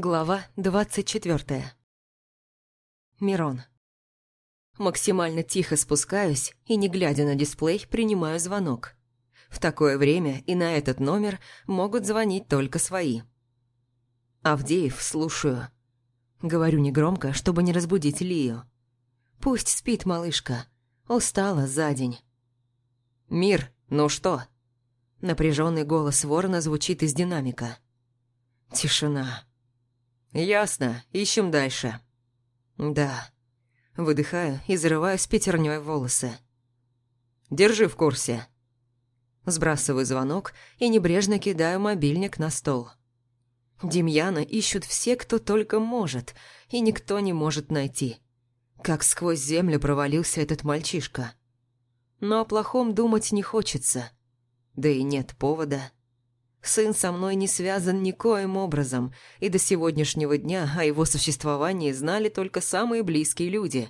Глава двадцать четвертая. Мирон. Максимально тихо спускаюсь и, не глядя на дисплей, принимаю звонок. В такое время и на этот номер могут звонить только свои. Авдеев, слушаю. Говорю негромко, чтобы не разбудить Лию. Пусть спит малышка. Устала за день. «Мир, ну что?» Напряженный голос ворона звучит из динамика. Тишина. «Ясно, ищем дальше». «Да». Выдыхаю и зарываю с пятерней волосы. «Держи в курсе». Сбрасываю звонок и небрежно кидаю мобильник на стол. Демьяна ищут все, кто только может, и никто не может найти. Как сквозь землю провалился этот мальчишка. Но о плохом думать не хочется. Да и нет повода. Сын со мной не связан никоим образом, и до сегодняшнего дня о его существовании знали только самые близкие люди.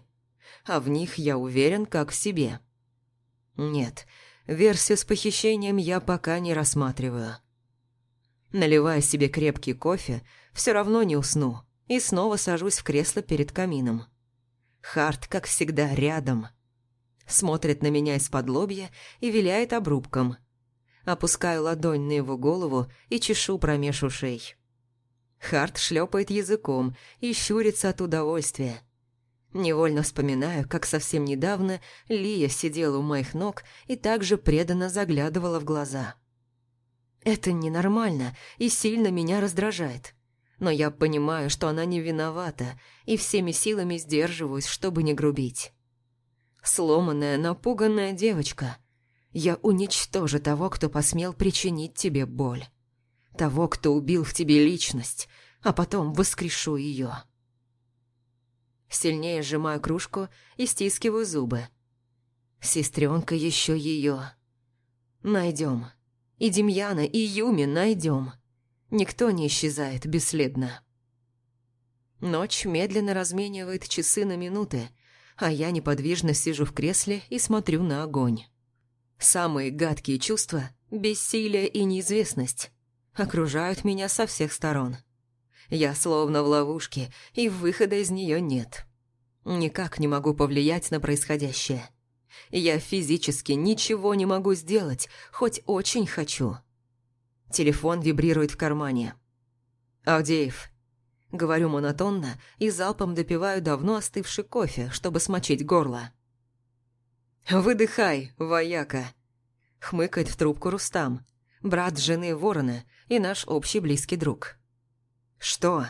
А в них я уверен, как в себе. Нет, версию с похищением я пока не рассматриваю. Наливая себе крепкий кофе, все равно не усну, и снова сажусь в кресло перед камином. Харт, как всегда, рядом. Смотрит на меня из-под лобья и виляет обрубком – Опускаю ладонь на его голову и чешу промеж ушей. Харт шлепает языком и щурится от удовольствия. Невольно вспоминаю, как совсем недавно Лия сидела у моих ног и также преданно заглядывала в глаза. Это ненормально и сильно меня раздражает. Но я понимаю, что она не виновата, и всеми силами сдерживаюсь, чтобы не грубить. Сломанная, напуганная девочка – я уничтожу того, кто посмел причинить тебе боль. Того, кто убил в тебе личность, а потом воскрешу ее. Сильнее сжимаю кружку и стискиваю зубы. Сестренка еще ее. Найдем. И Демьяна, и Юми найдем. Никто не исчезает бесследно. Ночь медленно разменивает часы на минуты, а я неподвижно сижу в кресле и смотрю на огонь. Самые гадкие чувства – бессилие и неизвестность – окружают меня со всех сторон. Я словно в ловушке, и выхода из нее нет. Никак не могу повлиять на происходящее. Я физически ничего не могу сделать, хоть очень хочу. Телефон вибрирует в кармане. «Авдеев». Говорю монотонно и залпом допиваю давно остывший кофе, чтобы смочить горло. «Выдыхай, вояка!» Хмыкает в трубку Рустам, брат жены Ворона и наш общий близкий друг. «Что?»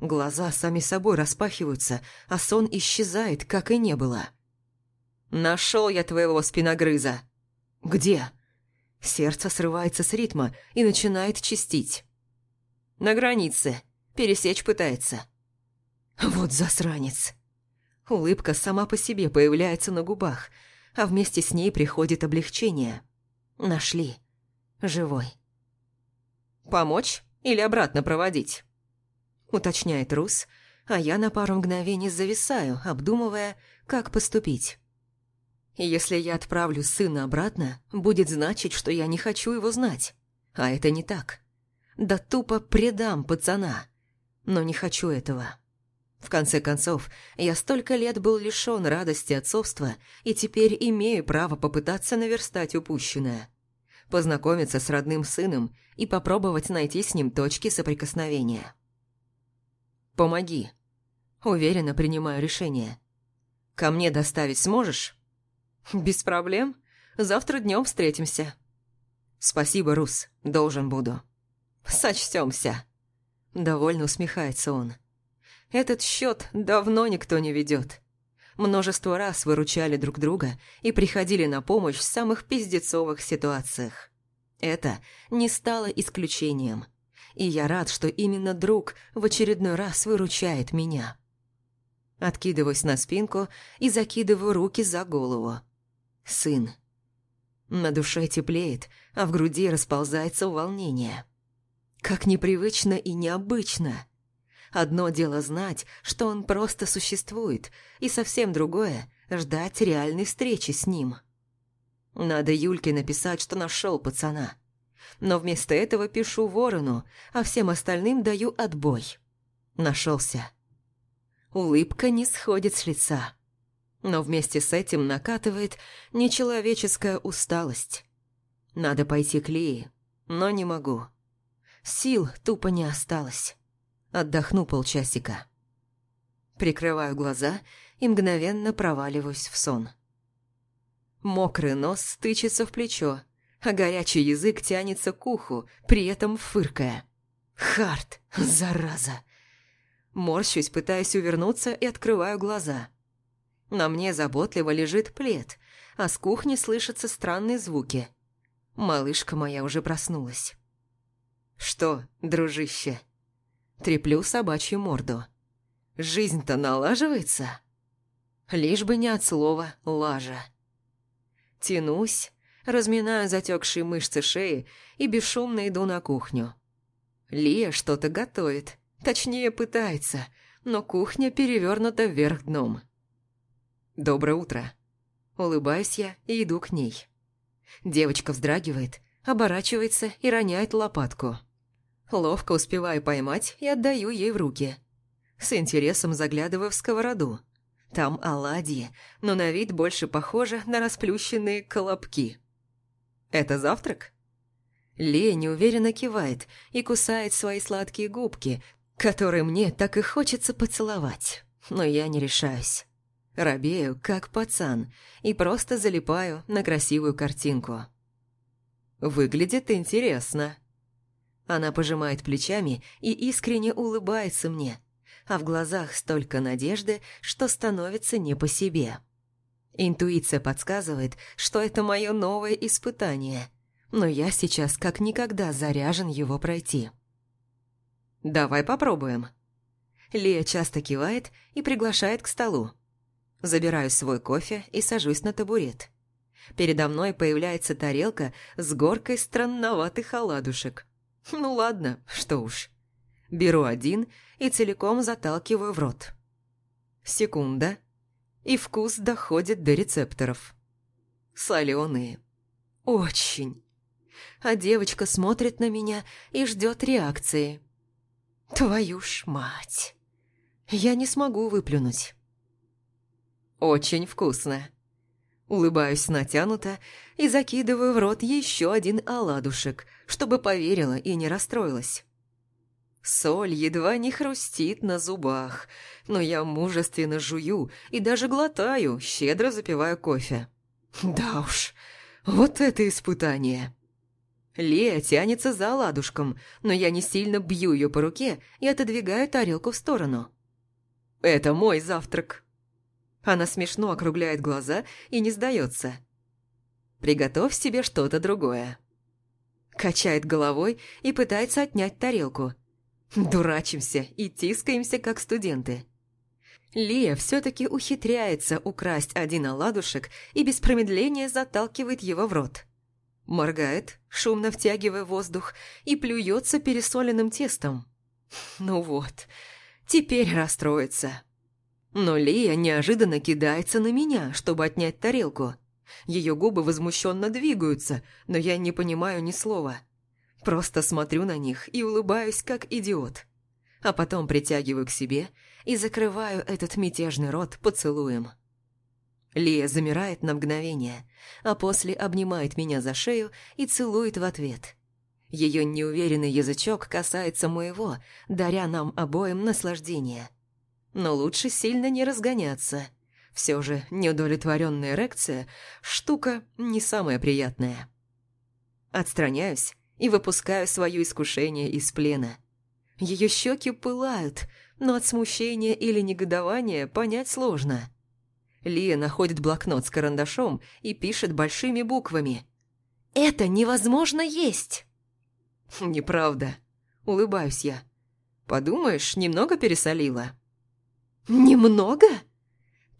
Глаза сами собой распахиваются, а сон исчезает, как и не было. «Нашел я твоего спиногрыза!» «Где?» Сердце срывается с ритма и начинает чистить. «На границе. Пересечь пытается». «Вот засранец!» Улыбка сама по себе появляется на губах – а вместе с ней приходит облегчение. Нашли. Живой. «Помочь или обратно проводить?» Уточняет Рус, а я на пару мгновений зависаю, обдумывая, как поступить. Если я отправлю сына обратно, будет значить, что я не хочу его знать. А это не так. Да тупо предам пацана. Но не хочу этого. В конце концов, я столько лет был лишён радости отцовства и теперь имею право попытаться наверстать упущенное. Познакомиться с родным сыном и попробовать найти с ним точки соприкосновения. «Помоги». Уверенно принимаю решение. «Ко мне доставить сможешь?» «Без проблем. Завтра днем встретимся». «Спасибо, Рус. Должен буду». «Сочтёмся». Довольно усмехается он. Этот счет давно никто не ведет. Множество раз выручали друг друга и приходили на помощь в самых пиздецовых ситуациях. Это не стало исключением. И я рад, что именно друг в очередной раз выручает меня. Откидываюсь на спинку и закидываю руки за голову. Сын. На душе теплеет, а в груди расползается волнение. Как непривычно и необычно. Одно дело знать, что он просто существует, и совсем другое – ждать реальной встречи с ним. Надо Юльке написать, что нашел пацана. Но вместо этого пишу Ворону, а всем остальным даю отбой. Нашелся. Улыбка не сходит с лица. Но вместе с этим накатывает нечеловеческая усталость. Надо пойти к Лии, но не могу. Сил тупо не осталось. Отдохну полчасика. Прикрываю глаза и мгновенно проваливаюсь в сон. Мокрый нос тычется в плечо, а горячий язык тянется к уху, при этом фыркая. Харт, зараза! Морщусь, пытаясь увернуться и открываю глаза. На мне заботливо лежит плед, а с кухни слышатся странные звуки. Малышка моя уже проснулась. «Что, дружище?» Треплю собачью морду. «Жизнь-то налаживается?» Лишь бы не от слова «лажа». Тянусь, разминаю затекшие мышцы шеи и бесшумно иду на кухню. Лия что-то готовит, точнее пытается, но кухня перевернута вверх дном. «Доброе утро». Улыбаюсь я и иду к ней. Девочка вздрагивает, оборачивается и роняет лопатку. Ловко успеваю поймать и отдаю ей в руки. С интересом заглядываю в сковороду. Там оладьи, но на вид больше похоже на расплющенные колобки. «Это завтрак?» Лея неуверенно кивает и кусает свои сладкие губки, которые мне так и хочется поцеловать, но я не решаюсь. Робею, как пацан, и просто залипаю на красивую картинку. «Выглядит интересно». Она пожимает плечами и искренне улыбается мне, а в глазах столько надежды, что становится не по себе. Интуиция подсказывает, что это мое новое испытание, но я сейчас как никогда заряжен его пройти. «Давай попробуем». Лия часто кивает и приглашает к столу. Забираю свой кофе и сажусь на табурет. Передо мной появляется тарелка с горкой странноватых оладушек. Ну ладно, что уж. Беру один и целиком заталкиваю в рот. Секунда, и вкус доходит до рецепторов. Соленые. Очень. А девочка смотрит на меня и ждет реакции. Твою ж мать. Я не смогу выплюнуть. Очень вкусно. Улыбаюсь натянуто и закидываю в рот еще один оладушек, чтобы поверила и не расстроилась. Соль едва не хрустит на зубах, но я мужественно жую и даже глотаю, щедро запивая кофе. Да уж, вот это испытание. Лея тянется за оладушком, но я не сильно бью ее по руке и отодвигаю тарелку в сторону. «Это мой завтрак». Она смешно округляет глаза и не сдается. «Приготовь себе что-то другое». Качает головой и пытается отнять тарелку – Дурачимся и тискаемся, как студенты. Лия все-таки ухитряется украсть один оладушек и без промедления заталкивает его в рот. Моргает, шумно втягивая воздух, и плюется пересоленным тестом. Ну вот, теперь расстроится. Но Лия неожиданно кидается на меня, чтобы отнять тарелку. Ее губы возмущенно двигаются, но я не понимаю ни слова. Просто смотрю на них и улыбаюсь, как идиот. А потом притягиваю к себе и закрываю этот мятежный рот поцелуем. Лия замирает на мгновение, а после обнимает меня за шею и целует в ответ. Ее неуверенный язычок касается моего, даря нам обоим наслаждение. Но лучше сильно не разгоняться. Все же неудовлетворенная эрекция – штука не самая приятная. Отстраняюсь и выпускаю свое искушение из плена. Ее щеки пылают, но от смущения или негодования понять сложно. Лия находит блокнот с карандашом и пишет большими буквами. «Это невозможно есть!» «Неправда», — улыбаюсь я. «Подумаешь, немного пересолила». «Немного?»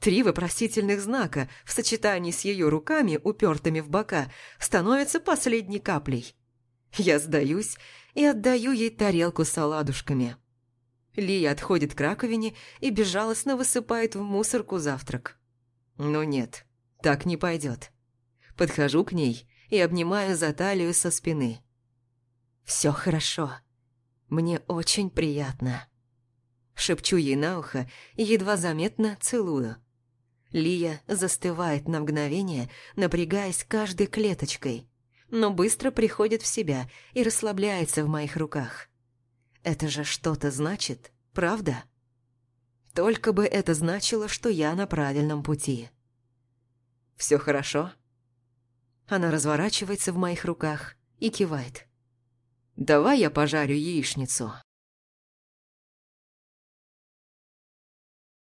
Три вопросительных знака в сочетании с ее руками, упертыми в бока, становятся последней каплей. Я сдаюсь и отдаю ей тарелку с оладушками. Лия отходит к раковине и безжалостно высыпает в мусорку завтрак. Но нет, так не пойдет. Подхожу к ней и обнимаю за талию со спины. Все хорошо. Мне очень приятно. Шепчу ей на ухо и едва заметно целую. Лия застывает на мгновение, напрягаясь каждой клеточкой, но быстро приходит в себя и расслабляется в моих руках. Это же что-то значит, правда? Только бы это значило, что я на правильном пути. Все хорошо?» Она разворачивается в моих руках и кивает. «Давай я пожарю яичницу».